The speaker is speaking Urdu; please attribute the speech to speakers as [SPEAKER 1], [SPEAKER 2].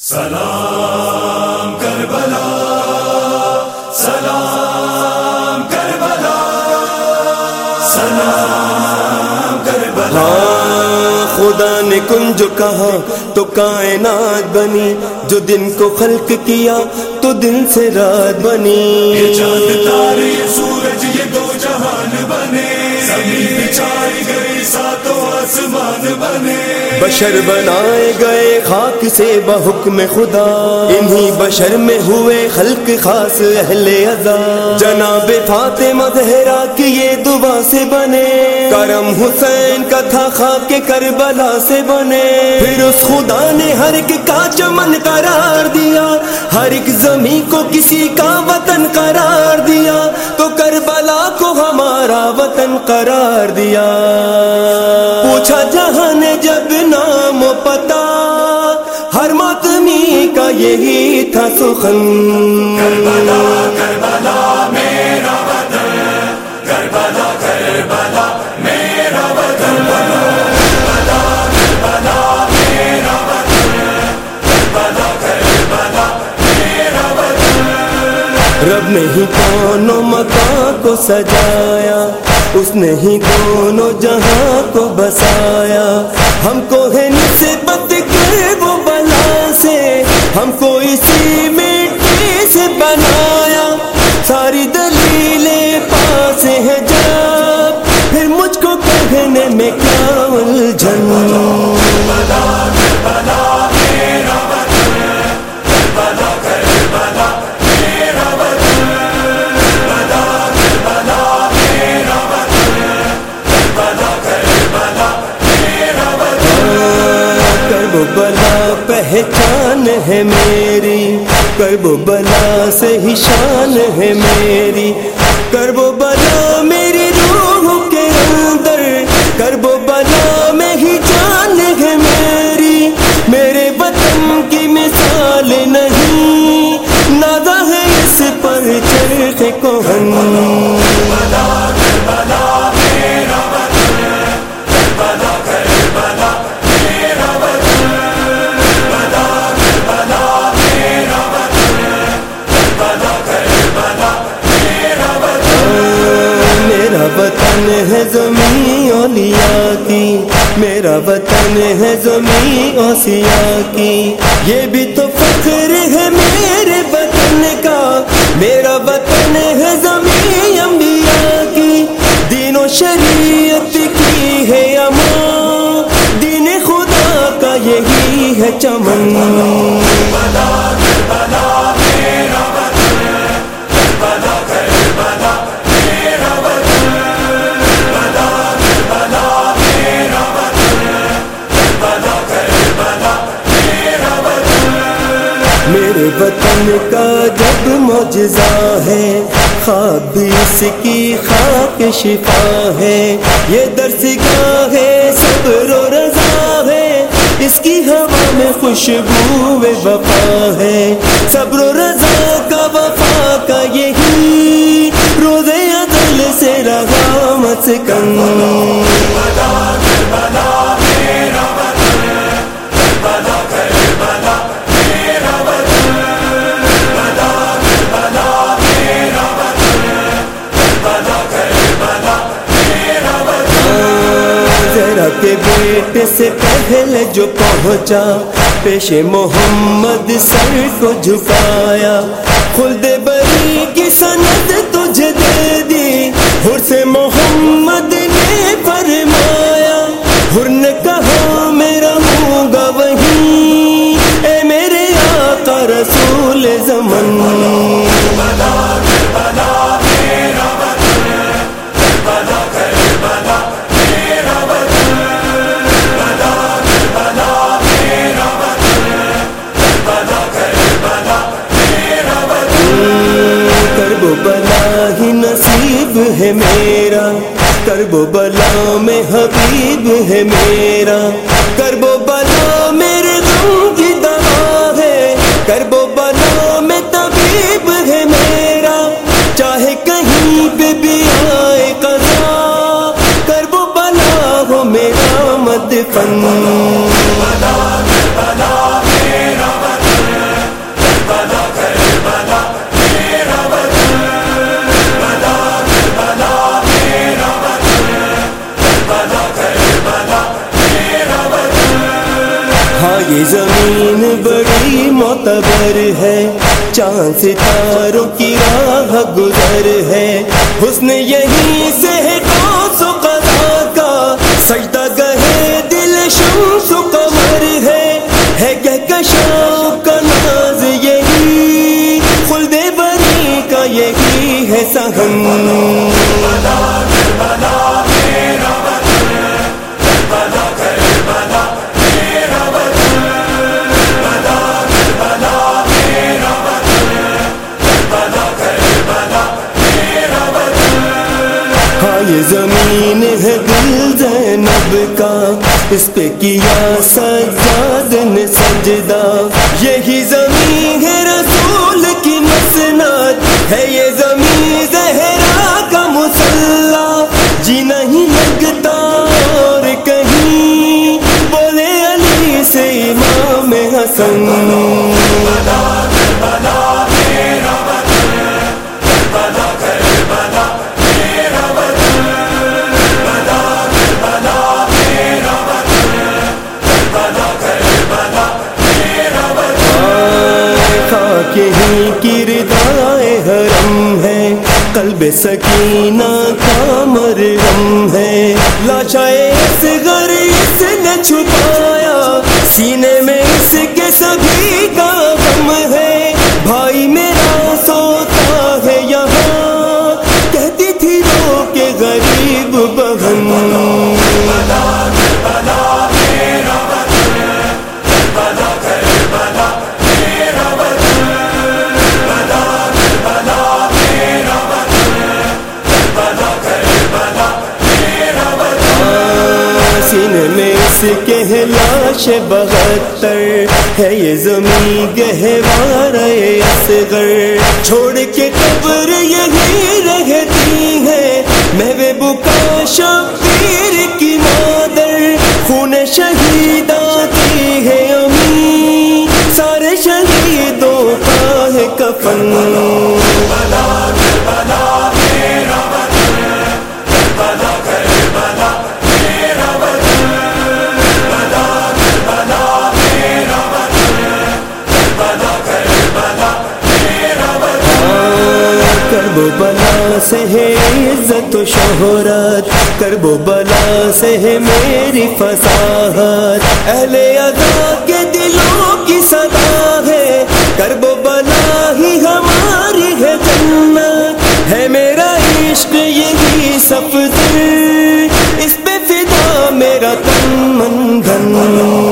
[SPEAKER 1] سلام کربلا سلام کربلا سلام کربلا۔
[SPEAKER 2] خدا نے کن جو کہا تو کائنات بنی۔ جو دن کو خلق کیا تو دن سے رات بنی۔
[SPEAKER 1] یہ چاند تارے سورج یہ دو جہان بنے۔ زمین بچائی گئی ساتوں آسمان بنے۔
[SPEAKER 2] بشر بنائے گئے خاک سے بحکم خدا۔ انہی بشر میں ہوئے خلق خاص اہل ازا جناب فاطمہ زہرا کی یہ دعا سے بنے۔ کرم حسین کا تھا خاک کربلا سے بنے۔ پھر اس خدا نے ہر ایک کا چمن قرار دیا۔ ہر ایک زمین کو کسی کا وطن قرار دیا۔ تو کربلا کو ہمارا وطن قرار دیا۔ پوچھا جہاں نے جب نام پتا ہر ماتمی کا یہی تھا سخن۔
[SPEAKER 1] کربلا کربلا میرا وطن کربلا کربلا میرا وطن کربلا کربلا میرا وطن کربلا کربلا میرا وطن
[SPEAKER 2] رب نے ہی کونوں مکان کو سجایا اس نے ہی دونوں جہاں کو بسایا۔ ہم کو ہے نسبت کر وہ بلا سے۔ ہم کو اسی مٹی سے بنایا پہچان ہے میری کرب بلا سے ہی شان ہے میری۔ کرب بلا میری روح کے اندر کرب بلا میں ہی جان ہے میری۔ میرے وطن کی مثال نہیں نادا ہے اس پر چرخ کوہن
[SPEAKER 1] وطن
[SPEAKER 2] زمین اوسیا کی۔ یہ بھی تو فخر ہے میرے وطن کا۔ میرا وطن ہے زمین انبیاء کی۔ دین و شریعت کی ہے امان۔ دین خدا کا یہی ہے چمن۔ میرے وطن کا جب معجزہ ہے خواب اس کی خاک شفا ہے۔ یہ درس کیا ہے، صبر و رضا ہے۔ اس کی ہوا میں خوشبو وفا ہے۔ صبر و رضا سے پہلے جو پہنچا پیش محمد سر کو جھکایا خلد بری میرا کرب بلا میں حبیب ہے میرا کرب بلا میرے غم کی دوا ہے کرب بلا میں طبیب ہے میرا چاہے کہیں پہ بھی آئے قضا کرب بلا ہو میرا مد یہ زمین بڑی معتبر ہے۔ چاند ستاروں کی راہ گزر ہے۔ حسن یہی سے ہے اس پہ کیا سجاد نے سجدہ ہی کردائے حرم ہے۔ قلب سکینہ کا مرہم ہے۔ لاشائے اس گھر اس نے چھپایا۔ سینے میں نقش بہتر ہے یہ زمین گہوار اصغر۔ چھوڑ کے قبر یہی رہتی ہے۔ میں بکا شبیر شہرت و بلا سے ہے میری فصاحت۔ اہل ادا کے دلوں کی صدا ہے۔ کرب بلا ہی ہماری ہے جنت۔ ہے میرا عشق، یہی سفر اس پہ فدا میرا تن من دھن۔